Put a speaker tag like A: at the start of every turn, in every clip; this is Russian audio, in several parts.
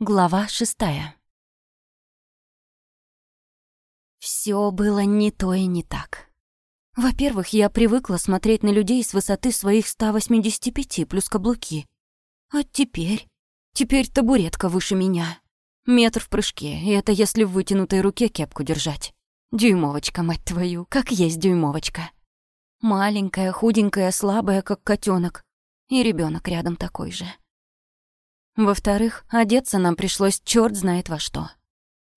A: Глава шестая. Все было не то и не так. Во-первых, я привыкла смотреть на людей с высоты своих 185 плюс каблуки. А теперь... Теперь табуретка выше меня. Метр в прыжке, и это если в вытянутой руке кепку держать. Дюймовочка, мать твою, как есть дюймовочка. Маленькая, худенькая, слабая, как котенок, И ребенок рядом такой же. Во-вторых, одеться нам пришлось черт знает во что.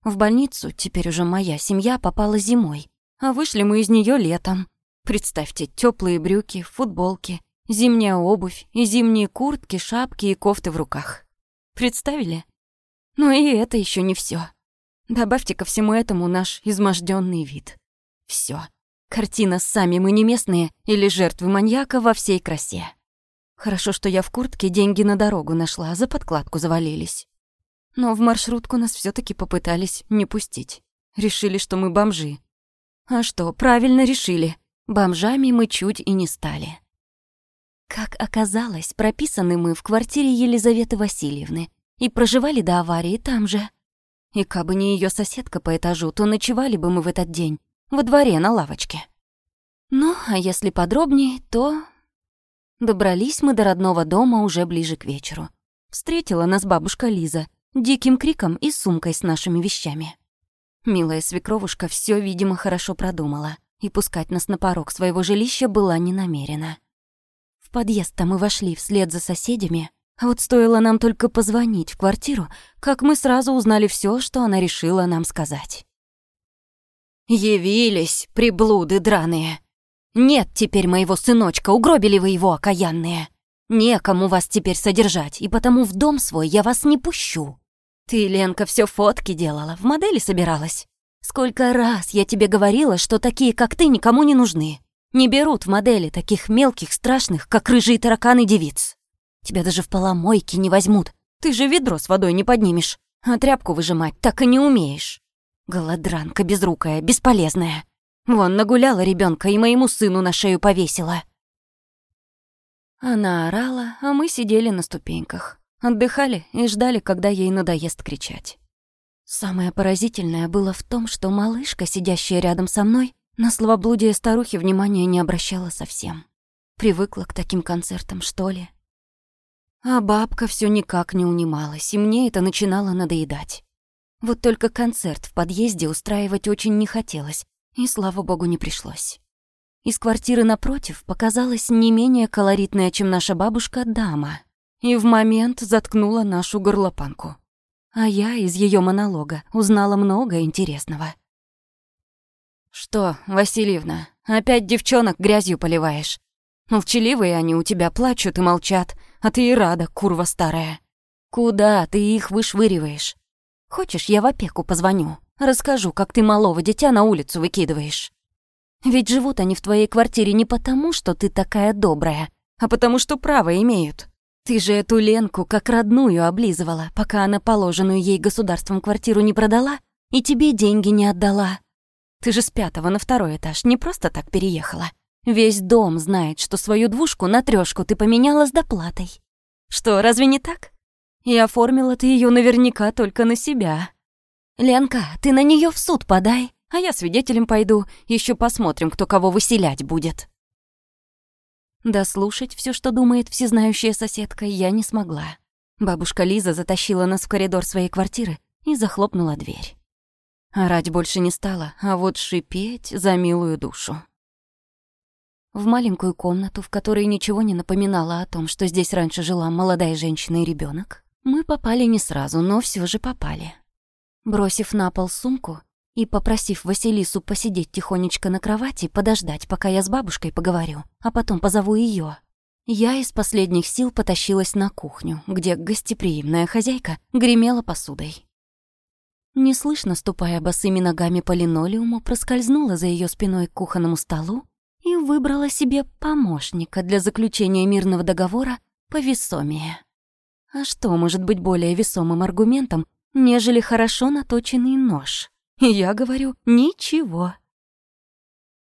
A: В больницу теперь уже моя семья попала зимой, а вышли мы из нее летом. Представьте, теплые брюки, футболки, зимняя обувь и зимние куртки, шапки и кофты в руках. Представили? Ну и это еще не все. Добавьте ко всему этому наш изможденный вид. Все. Картина «Сами мы не местные» или «Жертвы маньяка» во всей красе. Хорошо, что я в куртке деньги на дорогу нашла, а за подкладку завалились. Но в маршрутку нас все таки попытались не пустить. Решили, что мы бомжи. А что, правильно решили. Бомжами мы чуть и не стали. Как оказалось, прописаны мы в квартире Елизаветы Васильевны и проживали до аварии там же. И кабы не ее соседка по этажу, то ночевали бы мы в этот день во дворе на лавочке. Ну, а если подробнее, то Добрались мы до родного дома уже ближе к вечеру. Встретила нас бабушка Лиза, диким криком и сумкой с нашими вещами. Милая свекровушка все, видимо, хорошо продумала, и пускать нас на порог своего жилища была не намерена. В подъезд-то мы вошли вслед за соседями, а вот стоило нам только позвонить в квартиру, как мы сразу узнали все, что она решила нам сказать. «Явились, приблуды драные!» Нет теперь моего сыночка, угробили вы его, окаянные. Некому вас теперь содержать, и потому в дом свой я вас не пущу. Ты, Ленка, все фотки делала, в модели собиралась. Сколько раз я тебе говорила, что такие, как ты, никому не нужны. Не берут в модели таких мелких, страшных, как рыжие тараканы девиц. Тебя даже в поломойке не возьмут. Ты же ведро с водой не поднимешь, а тряпку выжимать так и не умеешь. Голодранка безрукая, бесполезная. Вон нагуляла ребенка и моему сыну на шею повесила. Она орала, а мы сидели на ступеньках. Отдыхали и ждали, когда ей надоест кричать. Самое поразительное было в том, что малышка, сидящая рядом со мной, на словоблудие старухи внимания не обращала совсем. Привыкла к таким концертам, что ли. А бабка все никак не унималась, и мне это начинало надоедать. Вот только концерт в подъезде устраивать очень не хотелось, и, слава богу, не пришлось. Из квартиры напротив показалась не менее колоритная, чем наша бабушка, дама. И в момент заткнула нашу горлопанку. А я из ее монолога узнала много интересного. «Что, Васильевна, опять девчонок грязью поливаешь? Молчаливые они у тебя плачут и молчат, а ты и рада, курва старая. Куда ты их вышвыриваешь? Хочешь, я в опеку позвоню?» Расскажу, как ты малого дитя на улицу выкидываешь. Ведь живут они в твоей квартире не потому, что ты такая добрая, а потому что право имеют. Ты же эту Ленку как родную облизывала, пока она положенную ей государством квартиру не продала и тебе деньги не отдала. Ты же с пятого на второй этаж не просто так переехала. Весь дом знает, что свою двушку на трёшку ты поменяла с доплатой. Что, разве не так? И оформила ты ее наверняка только на себя. «Ленка, ты на нее в суд подай, а я свидетелем пойду. Еще посмотрим, кто кого выселять будет». Дослушать все, что думает всезнающая соседка, я не смогла. Бабушка Лиза затащила нас в коридор своей квартиры и захлопнула дверь. Орать больше не стала, а вот шипеть за милую душу. В маленькую комнату, в которой ничего не напоминало о том, что здесь раньше жила молодая женщина и ребенок, мы попали не сразу, но все же попали. Бросив на пол сумку и попросив Василису посидеть тихонечко на кровати, подождать, пока я с бабушкой поговорю, а потом позову ее. Я из последних сил потащилась на кухню, где гостеприимная хозяйка гремела посудой. Неслышно ступая босыми ногами по линолеуму, проскользнула за ее спиной к кухонному столу и выбрала себе помощника для заключения мирного договора повесомее. А что может быть более весомым аргументом нежели хорошо наточенный нож. И я говорю «ничего».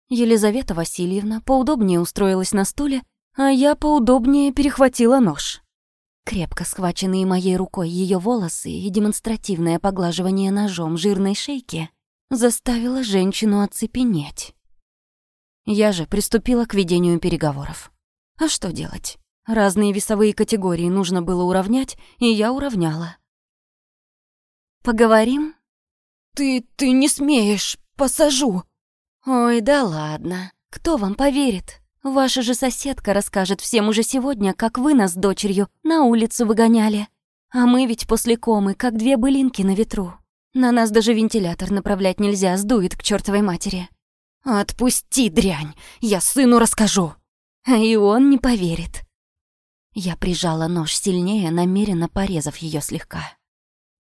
A: Елизавета Васильевна поудобнее устроилась на стуле, а я поудобнее перехватила нож. Крепко схваченные моей рукой ее волосы и демонстративное поглаживание ножом жирной шейки заставило женщину оцепенеть. Я же приступила к ведению переговоров. А что делать? Разные весовые категории нужно было уравнять, и я уравняла. Поговорим?» «Ты... ты не смеешь! Посажу!» «Ой, да ладно! Кто вам поверит? Ваша же соседка расскажет всем уже сегодня, как вы нас с дочерью на улицу выгоняли. А мы ведь после комы, как две былинки на ветру. На нас даже вентилятор направлять нельзя, сдует к чертовой матери». «Отпусти, дрянь! Я сыну расскажу!» а И он не поверит. Я прижала нож сильнее, намеренно порезав ее слегка.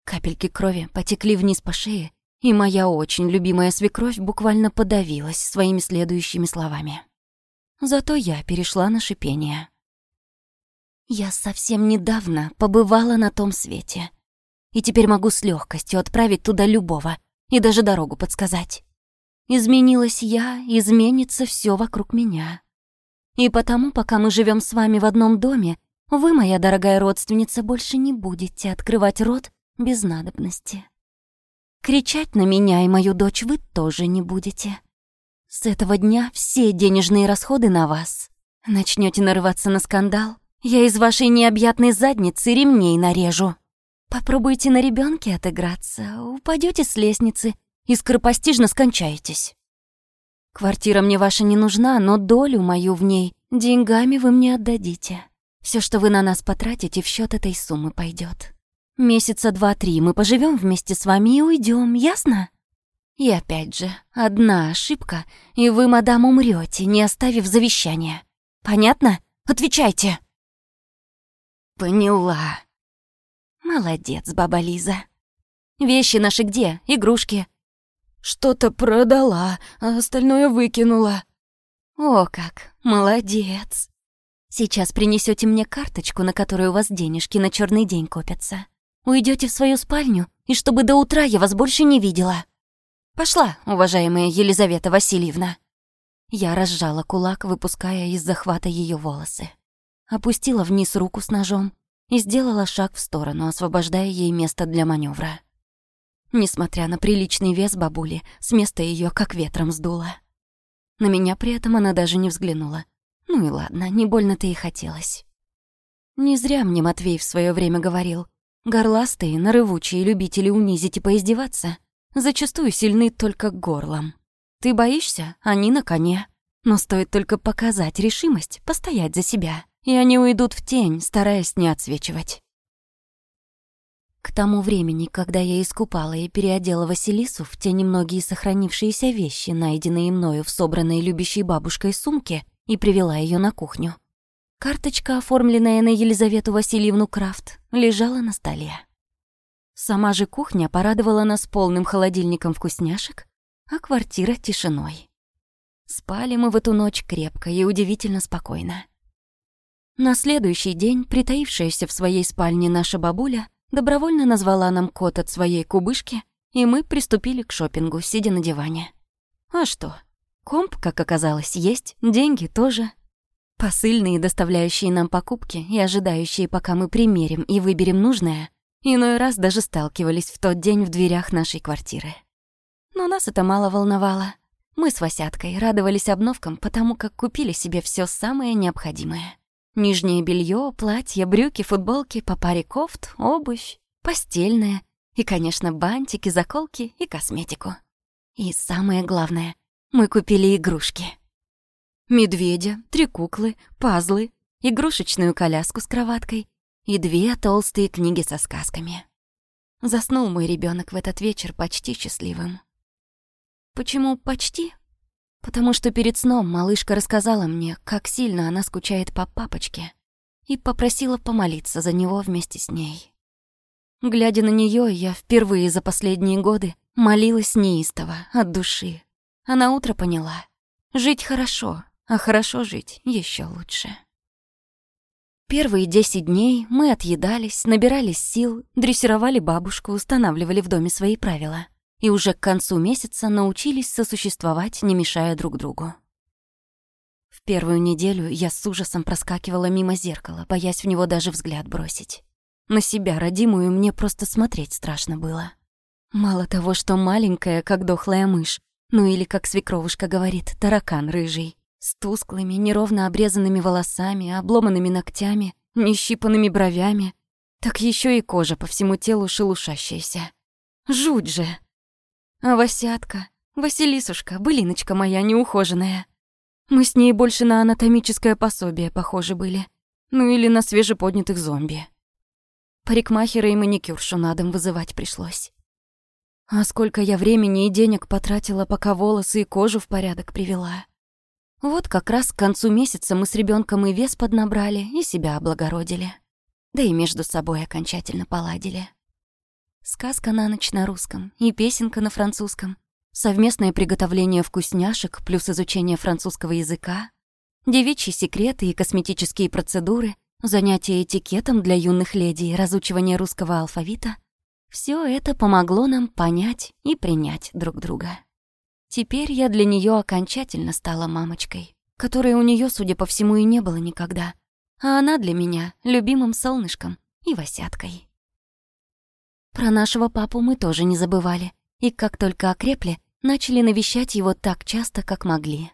A: Капельки крови потекли вниз по шее, и моя очень любимая свекровь буквально подавилась своими следующими словами. Зато я перешла на шипение. Я совсем недавно побывала на том свете. И теперь могу с легкостью отправить туда любого и даже дорогу подсказать. Изменилась я, изменится все вокруг меня. И потому, пока мы живем с вами в одном доме, вы, моя дорогая родственница, больше не будете открывать рот без надобности. Кричать на меня и мою дочь вы тоже не будете. С этого дня все денежные расходы на вас. Начнете нарываться на скандал, я из вашей необъятной задницы ремней нарежу. Попробуйте на ребенке отыграться, упадете с лестницы и скоропостижно скончаетесь. Квартира мне ваша не нужна, но долю мою в ней деньгами вы мне отдадите. Все, что вы на нас потратите, в счет этой суммы пойдет. Месяца два-три мы поживем вместе с вами и уйдем, ясно? И опять же, одна ошибка, и вы, мадам, умрете, не оставив завещания. Понятно? Отвечайте!» «Поняла». «Молодец, баба Лиза. Вещи наши где? Игрушки?» «Что-то продала, а остальное выкинула». «О как! Молодец! Сейчас принесете мне карточку, на которой у вас денежки на черный день копятся. Уйдете в свою спальню, и чтобы до утра я вас больше не видела. Пошла, уважаемая Елизавета Васильевна. Я разжала кулак, выпуская из захвата ее волосы. Опустила вниз руку с ножом и сделала шаг в сторону, освобождая ей место для маневра. Несмотря на приличный вес бабули, с места ее как ветром сдуло. На меня при этом она даже не взглянула. Ну и ладно, не больно-то и хотелось. Не зря мне Матвей в свое время говорил, Горластые, нарывучие любители унизить и поиздеваться зачастую сильны только горлом. Ты боишься, они на коне. Но стоит только показать решимость, постоять за себя, и они уйдут в тень, стараясь не отсвечивать. К тому времени, когда я искупала и переодела Василису в те немногие сохранившиеся вещи, найденные мною в собранной любящей бабушкой сумке, и привела ее на кухню, Карточка, оформленная на Елизавету Васильевну Крафт, лежала на столе. Сама же кухня порадовала нас полным холодильником вкусняшек, а квартира — тишиной. Спали мы в эту ночь крепко и удивительно спокойно. На следующий день притаившаяся в своей спальне наша бабуля добровольно назвала нам кот от своей кубышки, и мы приступили к шопингу, сидя на диване. А что? Комп, как оказалось, есть, деньги тоже — Посыльные, доставляющие нам покупки и ожидающие, пока мы примерим и выберем нужное, иной раз даже сталкивались в тот день в дверях нашей квартиры. Но нас это мало волновало. Мы с Васяткой радовались обновкам, потому как купили себе все самое необходимое. Нижнее белье, платье, брюки, футболки, по паре кофт, обувь, постельное и, конечно, бантики, заколки и косметику. И самое главное, мы купили игрушки медведя, три куклы, пазлы, игрушечную коляску с кроваткой и две толстые книги со сказками. Заснул мой ребенок в этот вечер почти счастливым. Почему «почти»? Потому что перед сном малышка рассказала мне, как сильно она скучает по папочке и попросила помолиться за него вместе с ней. Глядя на нее, я впервые за последние годы молилась неистово, от души. А утро поняла. Жить хорошо, а хорошо жить еще лучше. Первые 10 дней мы отъедались, набирались сил, дрессировали бабушку, устанавливали в доме свои правила. И уже к концу месяца научились сосуществовать, не мешая друг другу. В первую неделю я с ужасом проскакивала мимо зеркала, боясь в него даже взгляд бросить. На себя, родимую, мне просто смотреть страшно было. Мало того, что маленькая, как дохлая мышь, ну или, как свекровушка говорит, таракан рыжий. С тусклыми, неровно обрезанными волосами, обломанными ногтями, нещипанными бровями. Так еще и кожа по всему телу шелушащаяся. Жуть же! А Васятка, Василисушка, былиночка моя неухоженная. Мы с ней больше на анатомическое пособие похожи были. Ну или на свежеподнятых зомби. Парикмахера и маникюршу на дом вызывать пришлось. А сколько я времени и денег потратила, пока волосы и кожу в порядок привела. Вот как раз к концу месяца мы с ребенком и вес поднабрали, и себя облагородили. Да и между собой окончательно поладили. Сказка на ночь на русском и песенка на французском. Совместное приготовление вкусняшек плюс изучение французского языка. Девичьи секреты и косметические процедуры. Занятия этикетом для юных леди и разучивание русского алфавита. Все это помогло нам понять и принять друг друга. Теперь я для нее окончательно стала мамочкой, которой у нее, судя по всему, и не было никогда. А она для меня любимым солнышком и восяткой. Про нашего папу мы тоже не забывали, и как только окрепли, начали навещать его так часто, как могли.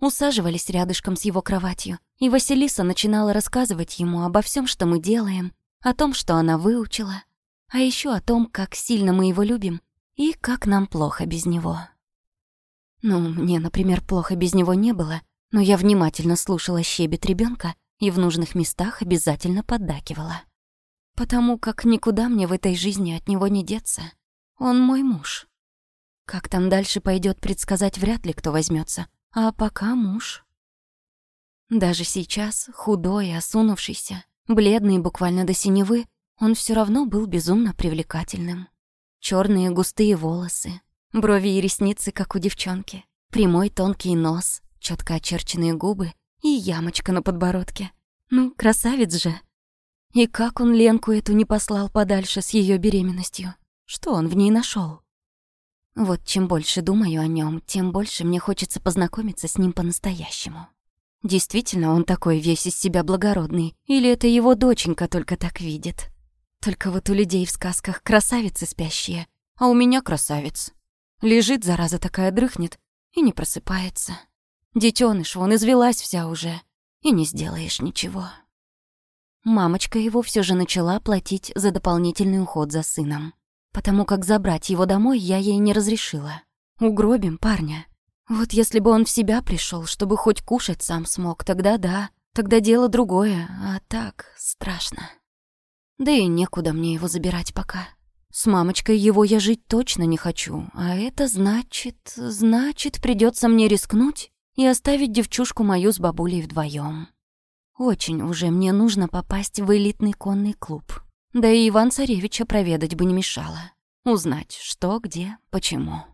A: Усаживались рядышком с его кроватью, и Василиса начинала рассказывать ему обо всем, что мы делаем, о том, что она выучила, а еще о том, как сильно мы его любим и как нам плохо без него. Ну, мне, например, плохо без него не было, но я внимательно слушала щебет ребенка и в нужных местах обязательно поддакивала. Потому как никуда мне в этой жизни от него не деться. Он мой муж. Как там дальше пойдет предсказать вряд ли кто возьмется, а пока муж. Даже сейчас, худой, осунувшийся, бледный буквально до синевы, он все равно был безумно привлекательным. Черные густые волосы, Брови и ресницы, как у девчонки. Прямой тонкий нос, четко очерченные губы и ямочка на подбородке. Ну, красавец же. И как он Ленку эту не послал подальше с ее беременностью? Что он в ней нашел? Вот чем больше думаю о нем, тем больше мне хочется познакомиться с ним по-настоящему. Действительно, он такой весь из себя благородный, или это его доченька только так видит? Только вот у людей в сказках красавицы спящие, а у меня красавец. Лежит, зараза такая, дрыхнет и не просыпается. Детеныш, вон извелась вся уже, и не сделаешь ничего. Мамочка его все же начала платить за дополнительный уход за сыном, потому как забрать его домой я ей не разрешила. Угробим парня. Вот если бы он в себя пришел, чтобы хоть кушать сам смог, тогда да, тогда дело другое, а так страшно. Да и некуда мне его забирать пока. С мамочкой его я жить точно не хочу. А это значит... Значит, придется мне рискнуть и оставить девчушку мою с бабулей вдвоем. Очень уже мне нужно попасть в элитный конный клуб. Да и Иван Царевича проведать бы не мешало. Узнать, что, где, почему.